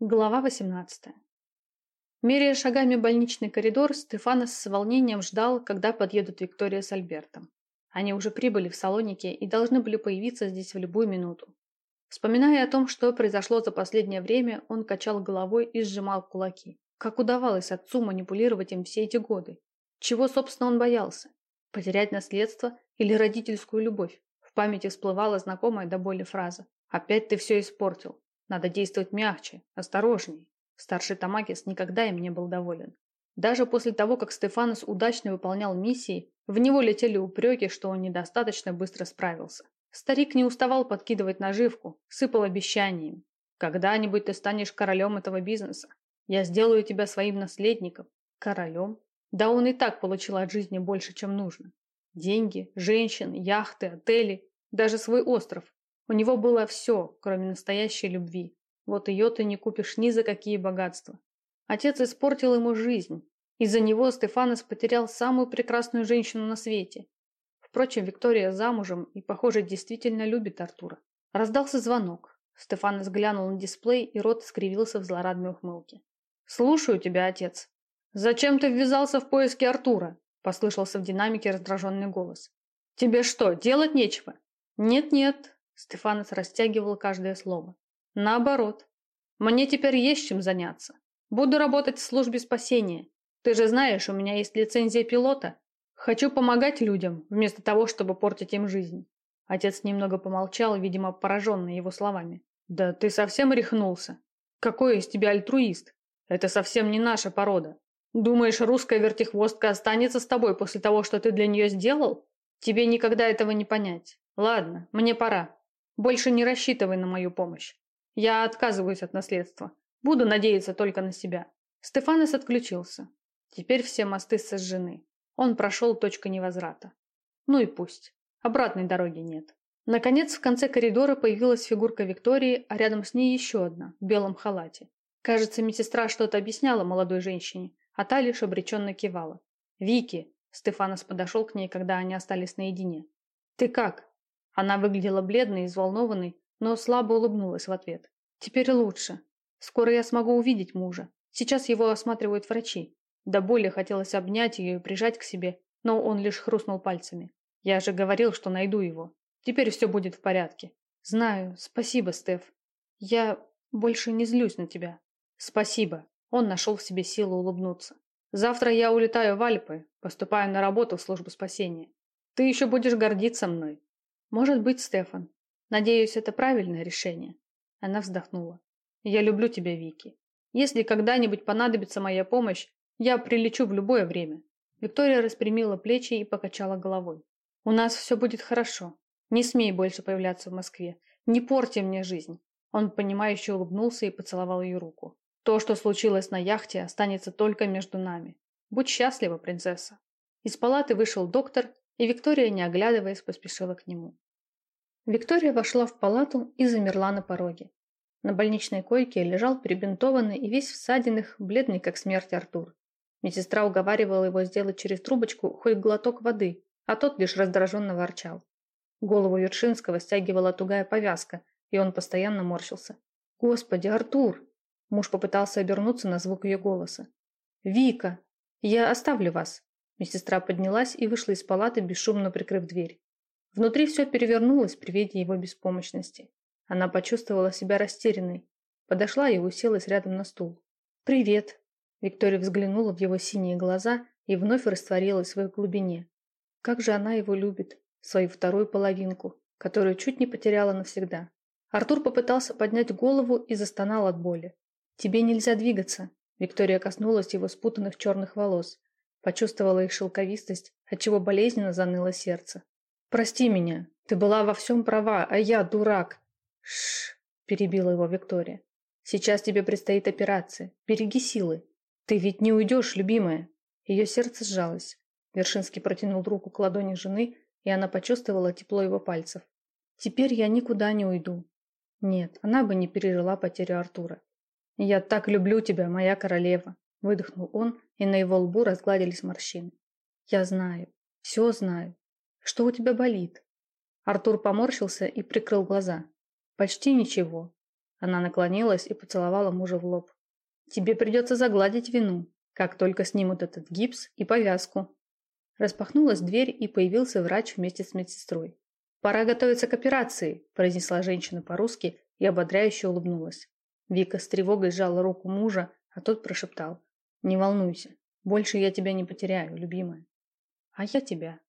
Глава 18. Меряя шагами больничный коридор, Стефанос с волнением ждал, когда подъедут Виктория с Альбертом. Они уже прибыли в Салонике и должны были появиться здесь в любую минуту. Вспоминая о том, что произошло за последнее время, он качал головой и сжимал кулаки. Как удавалось отцу манипулировать им все эти годы? Чего, собственно, он боялся? Потерять наследство или родительскую любовь? В памяти всплывала знакомая до боли фраза. «Опять ты все испортил. Надо действовать мягче, осторожней. Старший Тамакис никогда им не был доволен. Даже после того, как Стефанос удачно выполнял миссии, в него летели упреки, что он недостаточно быстро справился. Старик не уставал подкидывать наживку, сыпал обещаниями. «Когда-нибудь ты станешь королем этого бизнеса. Я сделаю тебя своим наследником. Королем? Да он и так получил от жизни больше, чем нужно. Деньги, женщины, яхты, отели, даже свой остров. У него было все, кроме настоящей любви. Вот ее ты не купишь ни за какие богатства. Отец испортил ему жизнь. Из-за него Стефанос потерял самую прекрасную женщину на свете. Впрочем, Виктория замужем и, похоже, действительно любит Артура. Раздался звонок. Стефанос глянул на дисплей, и рот скривился в злорадной ухмылке. «Слушаю тебя, отец». «Зачем ты ввязался в поиски Артура?» – послышался в динамике раздраженный голос. «Тебе что, делать нечего?» «Нет-нет, Стефанос растягивал каждое слово. Наоборот. Мне теперь есть чем заняться. Буду работать в службе спасения. Ты же знаешь, у меня есть лицензия пилота. Хочу помогать людям, вместо того, чтобы портить им жизнь. Отец немного помолчал, видимо, пораженный его словами. Да ты совсем рехнулся. Какой из тебя альтруист? Это совсем не наша порода. Думаешь, русская вертихвостка останется с тобой после того, что ты для нее сделал? Тебе никогда этого не понять. Ладно, мне пора. Больше не рассчитывай на мою помощь. Я отказываюсь от наследства. Буду надеяться только на себя. Стефанос отключился. Теперь все мосты сожжены. Он прошел точку невозврата. Ну и пусть. Обратной дороги нет. Наконец, в конце коридора появилась фигурка Виктории, а рядом с ней еще одна, в белом халате. Кажется, медсестра что-то объясняла молодой женщине, а та лишь обреченно кивала. «Вики!» Стефанос подошел к ней, когда они остались наедине. «Ты как?» Она выглядела бледной и взволнованной, но слабо улыбнулась в ответ. «Теперь лучше. Скоро я смогу увидеть мужа. Сейчас его осматривают врачи». До боли хотелось обнять ее и прижать к себе, но он лишь хрустнул пальцами. «Я же говорил, что найду его. Теперь все будет в порядке». «Знаю. Спасибо, Стеф. Я больше не злюсь на тебя». «Спасибо». Он нашел в себе силу улыбнуться. «Завтра я улетаю в Альпы, поступаю на работу в службу спасения. Ты еще будешь гордиться мной. Может быть, Стефан. Надеюсь, это правильное решение. Она вздохнула. Я люблю тебя, Вики. Если когда-нибудь понадобится моя помощь, я прилечу в любое время. Виктория распрямила плечи и покачала головой. У нас все будет хорошо. Не смей больше появляться в Москве. Не порти мне жизнь. Он понимающе улыбнулся и поцеловал ее руку. То, что случилось на яхте, останется только между нами. Будь счастлива, принцесса. Из палаты вышел доктор и Виктория, не оглядываясь, поспешила к нему. Виктория вошла в палату и замерла на пороге. На больничной койке лежал перебинтованный и весь в ссадинах, бледный как смерть Артур. Медсестра уговаривала его сделать через трубочку хоть глоток воды, а тот лишь раздраженно ворчал. Голову Вершинского стягивала тугая повязка, и он постоянно морщился. «Господи, Артур!» Муж попытался обернуться на звук ее голоса. «Вика! Я оставлю вас!» Медсестра поднялась и вышла из палаты, бесшумно прикрыв дверь. Внутри все перевернулось при виде его беспомощности. Она почувствовала себя растерянной. Подошла и уселась рядом на стул. «Привет!» Виктория взглянула в его синие глаза и вновь растворилась в их глубине. Как же она его любит, свою вторую половинку, которую чуть не потеряла навсегда. Артур попытался поднять голову и застонал от боли. «Тебе нельзя двигаться», Виктория коснулась его спутанных черных волос. Почувствовала их шелковистость, отчего болезненно заныло сердце. «Прости меня, ты была во всем права, а я дурак!» «Шш!» – перебила его Виктория. «Сейчас тебе предстоит операция. Береги силы. Ты ведь не уйдешь, любимая!» Ее сердце сжалось. Вершинский протянул руку к ладони жены, и она почувствовала тепло его пальцев. «Теперь я никуда не уйду». Нет, она бы не пережила потерю Артура. «Я так люблю тебя, моя королева!» Выдохнул он, и на его лбу разгладились морщины. «Я знаю. Все знаю. Что у тебя болит?» Артур поморщился и прикрыл глаза. «Почти ничего. Она наклонилась и поцеловала мужа в лоб. «Тебе придется загладить вину, как только снимут этот гипс и повязку». Распахнулась дверь, и появился врач вместе с медсестрой. «Пора готовиться к операции», – произнесла женщина по-русски и ободряюще улыбнулась. Вика с тревогой сжала руку мужа, а тот прошептал. «Не волнуйся, больше я тебя не потеряю, любимая». «А я тебя»,